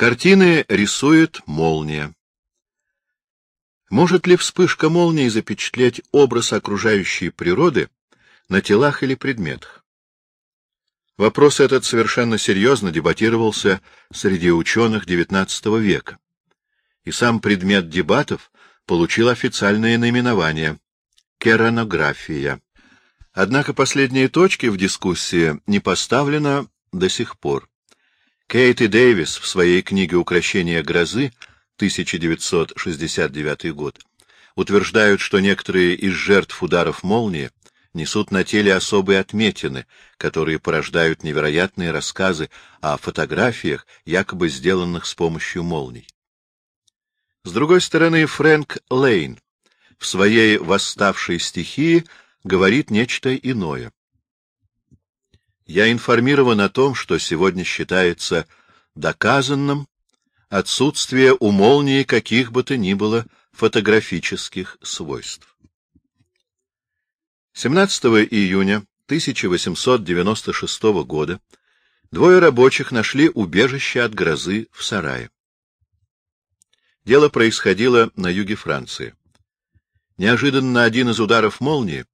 Картины рисует молния. Может ли вспышка молнии запечатлеть образ окружающей природы на телах или предметах? Вопрос этот совершенно серьезно дебатировался среди ученых XIX века, и сам предмет дебатов получил официальное наименование — керанография. Однако последние точки в дискуссии не поставлено до сих пор. Кейт и Дэвис в своей книге «Укращение грозы» 1969 год, утверждают, что некоторые из жертв ударов молнии несут на теле особые отметины, которые порождают невероятные рассказы о фотографиях, якобы сделанных с помощью молний. С другой стороны, Фрэнк Лейн в своей «Восставшей стихии» говорит нечто иное. Я информирован о том, что сегодня считается доказанным отсутствие у молнии каких бы то ни было фотографических свойств. 17 июня 1896 года двое рабочих нашли убежище от грозы в сарае. Дело происходило на юге Франции. Неожиданно один из ударов молнии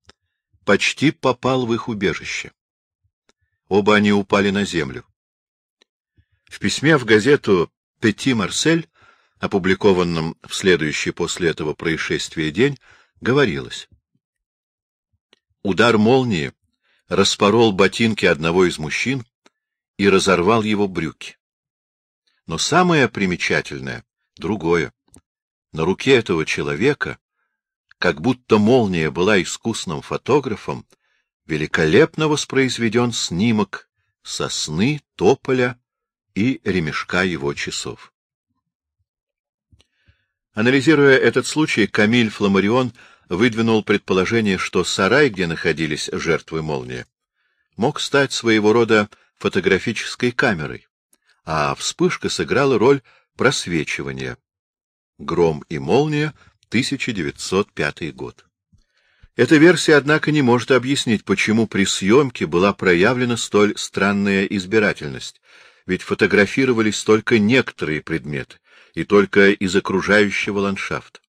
почти попал в их убежище. Оба они упали на землю. В письме в газету Пети Марсель, опубликованном в следующий после этого происшествия день, говорилось. Удар молнии распорол ботинки одного из мужчин и разорвал его брюки. Но самое примечательное — другое. На руке этого человека, как будто молния была искусным фотографом, великолепно воспроизведен снимок сосны, тополя и ремешка его часов. Анализируя этот случай, Камиль Фламарион выдвинул предположение, что сарай, где находились жертвы молнии, мог стать своего рода фотографической камерой, а вспышка сыграла роль просвечивания. «Гром и молния», 1905 год. Эта версия, однако, не может объяснить, почему при съемке была проявлена столь странная избирательность, ведь фотографировались только некоторые предметы, и только из окружающего ландшафта.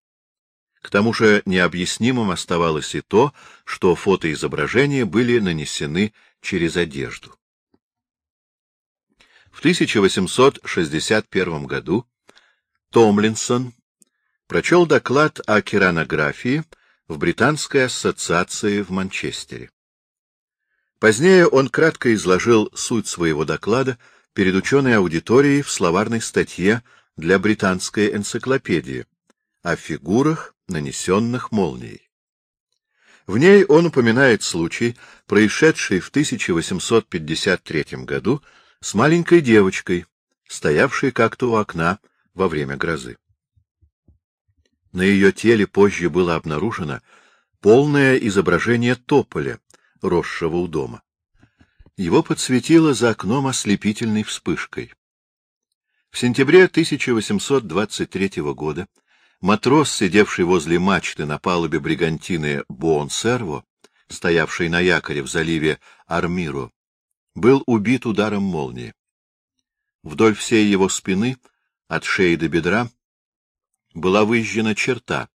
К тому же необъяснимым оставалось и то, что фотоизображения были нанесены через одежду. В 1861 году Томлинсон прочел доклад о керанографии в Британской ассоциации в Манчестере. Позднее он кратко изложил суть своего доклада перед ученой аудиторией в словарной статье для британской энциклопедии о фигурах, нанесенных молнией. В ней он упоминает случай, происшедший в 1853 году с маленькой девочкой, стоявшей как-то у окна во время грозы. На ее теле позже было обнаружено полное изображение тополя, росшего у дома. Его подсветило за окном ослепительной вспышкой. В сентябре 1823 года матрос, сидевший возле мачты на палубе бригантины Буонсерво, стоявшей на якоре в заливе Армиро, был убит ударом молнии. Вдоль всей его спины, от шеи до бедра, была выжжена черта.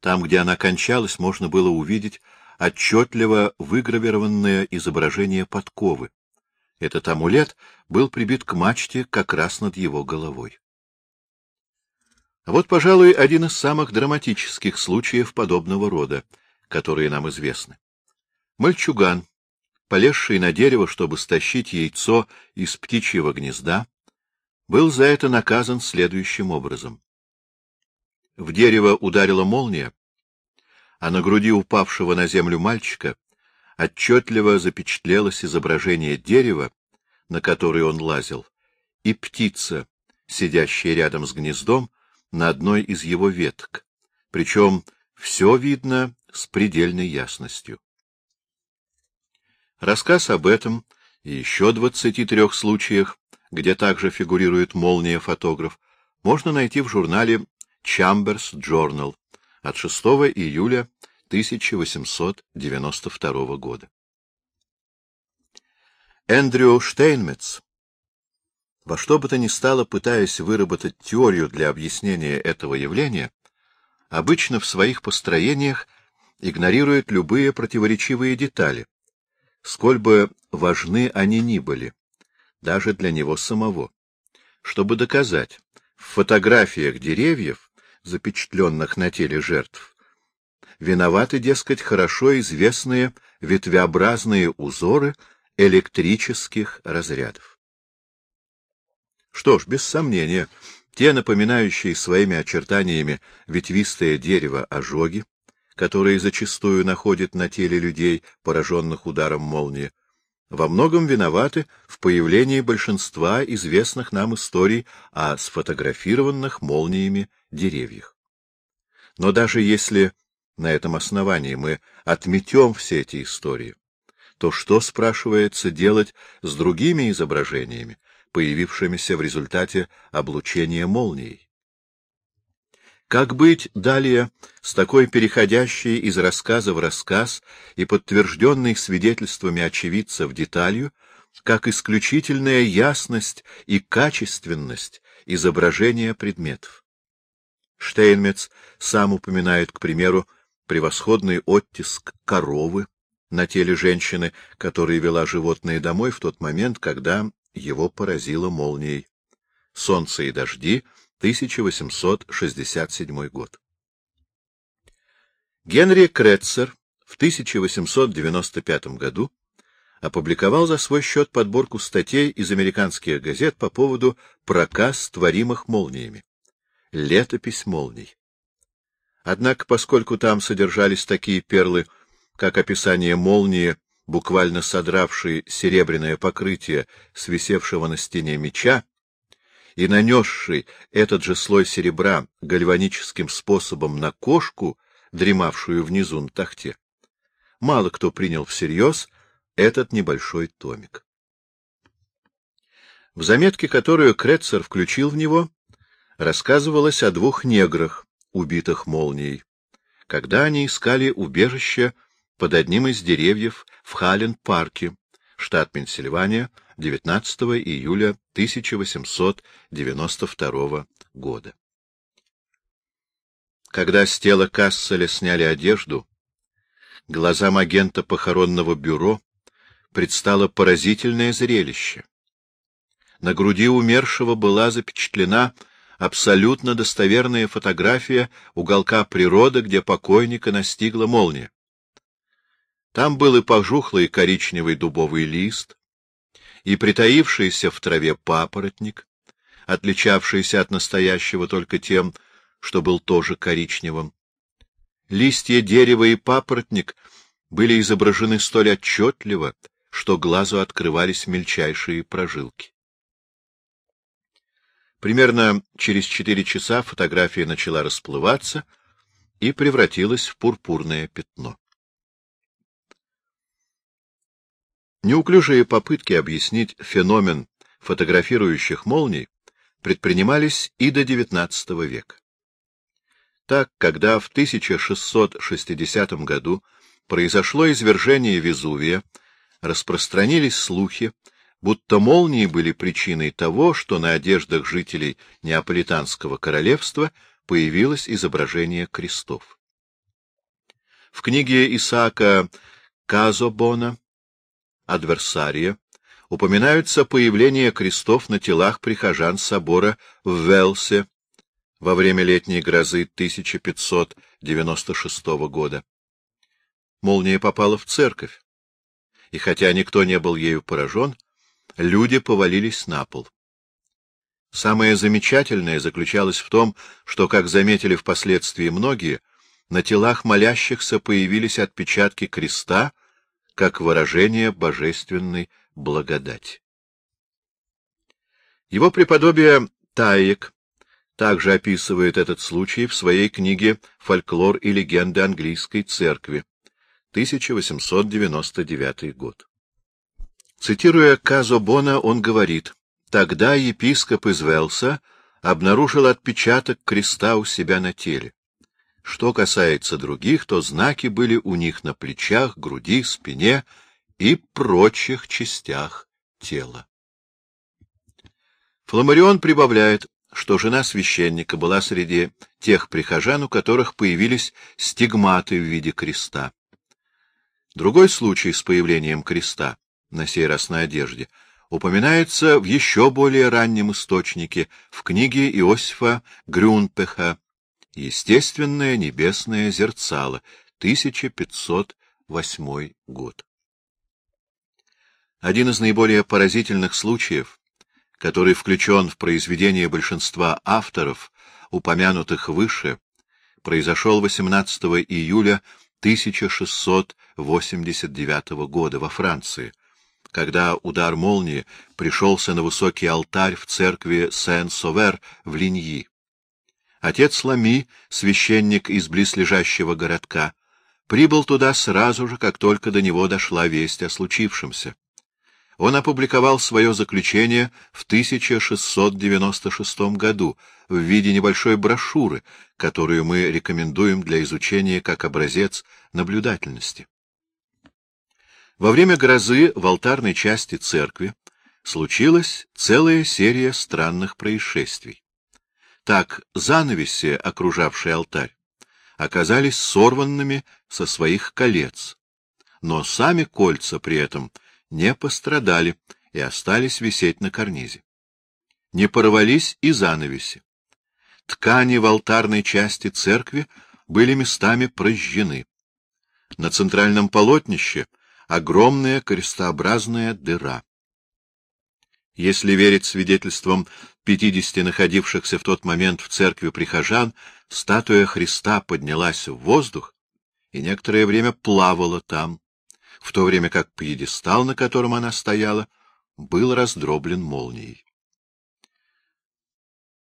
Там, где она кончалась, можно было увидеть отчетливо выгравированное изображение подковы. Этот амулет был прибит к мачте как раз над его головой. Вот, пожалуй, один из самых драматических случаев подобного рода, которые нам известны. Мальчуган, полезший на дерево, чтобы стащить яйцо из птичьего гнезда, был за это наказан следующим образом. В дерево ударила молния, а на груди упавшего на землю мальчика отчетливо запечатлелось изображение дерева, на которое он лазил, и птица, сидящая рядом с гнездом на одной из его веток, причем все видно с предельной ясностью. Рассказ об этом и еще двадцати трех случаях, где также фигурирует молния-фотограф, можно найти в журнале Chambers Journal от 6 июля 1892 года. Эндрю Штейнмец Во что бы то ни стало, пытаясь выработать теорию для объяснения этого явления, обычно в своих построениях игнорирует любые противоречивые детали, сколь бы важны они ни были, даже для него самого, чтобы доказать, в фотографиях деревьев, запечатленных на теле жертв, виноваты, дескать, хорошо известные ветвеобразные узоры электрических разрядов. Что ж, без сомнения, те напоминающие своими очертаниями ветвистое дерево ожоги, которые зачастую находят на теле людей, пораженных ударом молнии, во многом виноваты в появлении большинства известных нам историй о сфотографированных молниями деревьях. Но даже если на этом основании мы отметем все эти истории, то что, спрашивается, делать с другими изображениями, появившимися в результате облучения молнией. Как быть далее с такой переходящей из рассказа в рассказ и подтвержденной свидетельствами очевидцев деталью, как исключительная ясность и качественность изображения предметов? Штейнмец сам упоминает, к примеру, превосходный оттиск коровы на теле женщины, которая вела животное домой в тот момент, когда его поразило молнией. Солнце и дожди, 1867 год. Генри Кретцер в 1895 году опубликовал за свой счет подборку статей из американских газет по поводу проказ творимых молниями. Летопись молний. Однако, поскольку там содержались такие перлы, как описание молнии буквально содравший серебряное покрытие с висевшего на стене меча и нанесший этот же слой серебра гальваническим способом на кошку, дремавшую внизу на тахте, мало кто принял всерьез этот небольшой томик. В заметке, которую Кретцер включил в него, рассказывалось о двух неграх, убитых молнией, когда они искали убежище под одним из деревьев в Халлен-парке, штат Пенсильвания, 19 июля 1892 года. Когда с тела Касселя сняли одежду, глазам агента похоронного бюро предстало поразительное зрелище. На груди умершего была запечатлена абсолютно достоверная фотография уголка природы, где покойника настигла молния. Там был и пожухлый коричневый дубовый лист, и притаившийся в траве папоротник, отличавшийся от настоящего только тем, что был тоже коричневым. Листья дерева и папоротник были изображены столь отчетливо, что глазу открывались мельчайшие прожилки. Примерно через четыре часа фотография начала расплываться и превратилась в пурпурное пятно. Неуклюжие попытки объяснить феномен фотографирующих молний предпринимались и до XIX века. Так, когда в 1660 году произошло извержение Везувия, распространились слухи, будто молнии были причиной того, что на одеждах жителей Неаполитанского королевства появилось изображение крестов. В книге Исаака Казобона адверсария упоминаются появление крестов на телах прихожан собора в Велсе во время летней грозы 1596 года. Молния попала в церковь, и хотя никто не был ею поражен, люди повалились на пол. Самое замечательное заключалось в том, что, как заметили впоследствии многие, на телах молящихся появились отпечатки креста, как выражение божественной благодати. Его преподобие Таек также описывает этот случай в своей книге «Фольклор и легенды английской церкви», 1899 год. Цитируя Казо Бона, он говорит, «Тогда епископ из Велса обнаружил отпечаток креста у себя на теле. Что касается других, то знаки были у них на плечах, груди, спине и прочих частях тела. Фламарион прибавляет, что жена священника была среди тех прихожан, у которых появились стигматы в виде креста. Другой случай с появлением креста, на сей раз на одежде, упоминается в еще более раннем источнике, в книге Иосифа Грюнпеха «Естественное небесное зерцало», 1508 год. Один из наиболее поразительных случаев, который включен в произведение большинства авторов, упомянутых выше, произошел 18 июля 1689 года во Франции, когда удар молнии пришелся на высокий алтарь в церкви Сен-Совер в Линьи. Отец Лами, священник из близлежащего городка, прибыл туда сразу же, как только до него дошла весть о случившемся. Он опубликовал свое заключение в 1696 году в виде небольшой брошюры, которую мы рекомендуем для изучения как образец наблюдательности. Во время грозы в алтарной части церкви случилась целая серия странных происшествий. Так занавеси, окружавшие алтарь, оказались сорванными со своих колец, но сами кольца при этом не пострадали и остались висеть на карнизе. Не порвались и занавеси. Ткани в алтарной части церкви были местами прожжены. На центральном полотнище огромная крестообразная дыра. Если верить свидетельствам пятидесяти находившихся в тот момент в церкви прихожан, статуя Христа поднялась в воздух и некоторое время плавала там, в то время как пьедестал, на котором она стояла, был раздроблен молнией.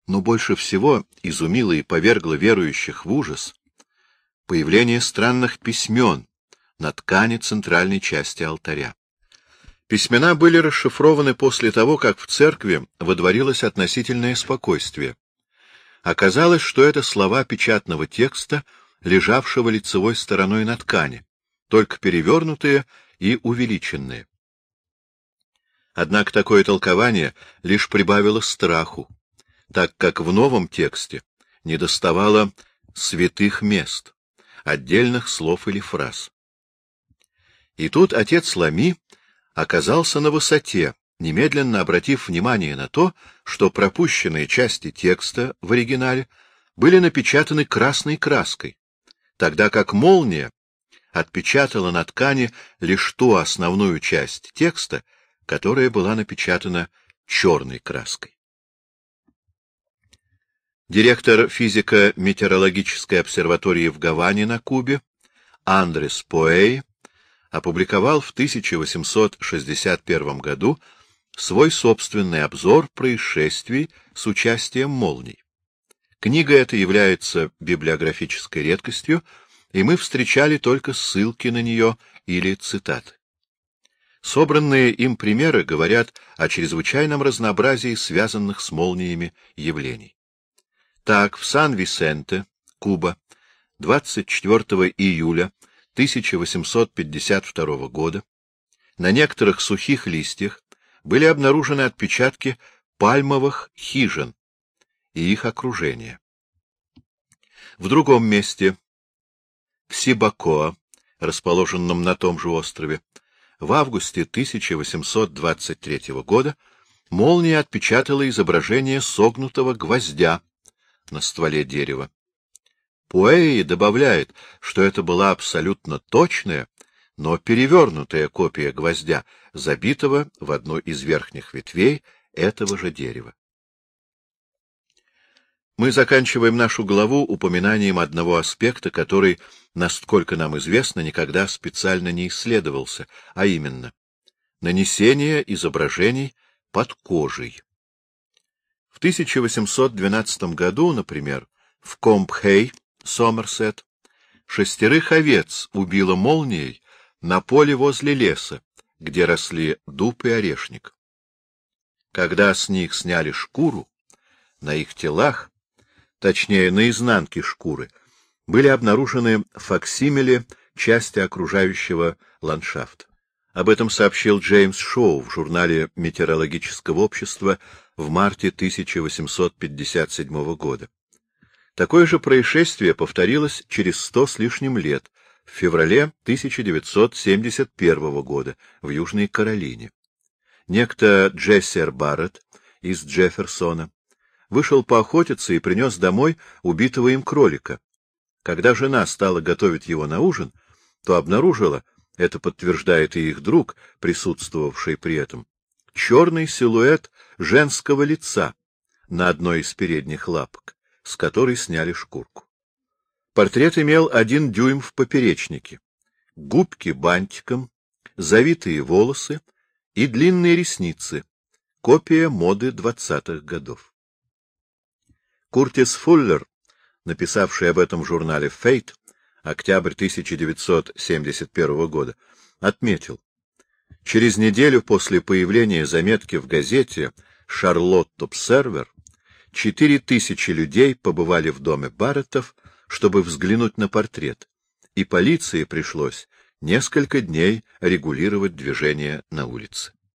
Но больше всего изумило и повергло верующих в ужас появление странных письмен на ткани центральной части алтаря. Письмена были расшифрованы после того, как в церкви водворилось относительное спокойствие. Оказалось, что это слова печатного текста, лежавшего лицевой стороной на ткани, только перевернутые и увеличенные. Однако такое толкование лишь прибавило страху, так как в новом тексте недоставало святых мест, отдельных слов или фраз. И тут отец Лами оказался на высоте, немедленно обратив внимание на то, что пропущенные части текста в оригинале были напечатаны красной краской, тогда как молния отпечатала на ткани лишь ту основную часть текста, которая была напечатана черной краской. Директор физико-метеорологической обсерватории в Гаване на Кубе Андрес Поэй опубликовал в 1861 году свой собственный обзор происшествий с участием молний. Книга эта является библиографической редкостью, и мы встречали только ссылки на нее или цитаты. Собранные им примеры говорят о чрезвычайном разнообразии связанных с молниями явлений. Так, в Сан-Висенте, Куба, 24 июля 1852 года на некоторых сухих листьях были обнаружены отпечатки пальмовых хижин и их окружения. В другом месте, в Сибакоа, расположенном на том же острове, в августе 1823 года молния отпечатала изображение согнутого гвоздя на стволе дерева. Пуэи добавляет, что это была абсолютно точная, но перевернутая копия гвоздя, забитого в одну из верхних ветвей этого же дерева. Мы заканчиваем нашу главу упоминанием одного аспекта, который, насколько нам известно, никогда специально не исследовался, а именно нанесение изображений под кожей. В 1812 году, например, в Компхей Сомерсет, шестерых овец убила молнией на поле возле леса, где росли дуб и орешник. Когда с них сняли шкуру, на их телах, точнее, на изнанке шкуры, были обнаружены факсимили части окружающего ландшафта. Об этом сообщил Джеймс Шоу в журнале Метеорологического общества в марте 1857 года. Такое же происшествие повторилось через сто с лишним лет, в феврале 1971 года, в Южной Каролине. Некто Джессер Барретт из Джефферсона вышел поохотиться и принес домой убитого им кролика. Когда жена стала готовить его на ужин, то обнаружила, это подтверждает и их друг, присутствовавший при этом, черный силуэт женского лица на одной из передних лапок, с которой сняли шкурку. Портрет имел один дюйм в поперечнике, губки бантиком, завитые волосы и длинные ресницы, копия моды двадцатых годов. Куртис Фуллер, написавший об этом в журнале «Фейт», октябрь 1971 года, отметил, через неделю после появления заметки в газете «Шарлотт Обсервер» четыре тысячи людей побывали в доме Барреттов, чтобы взглянуть на портрет, и полиции пришлось несколько дней регулировать движение на улице.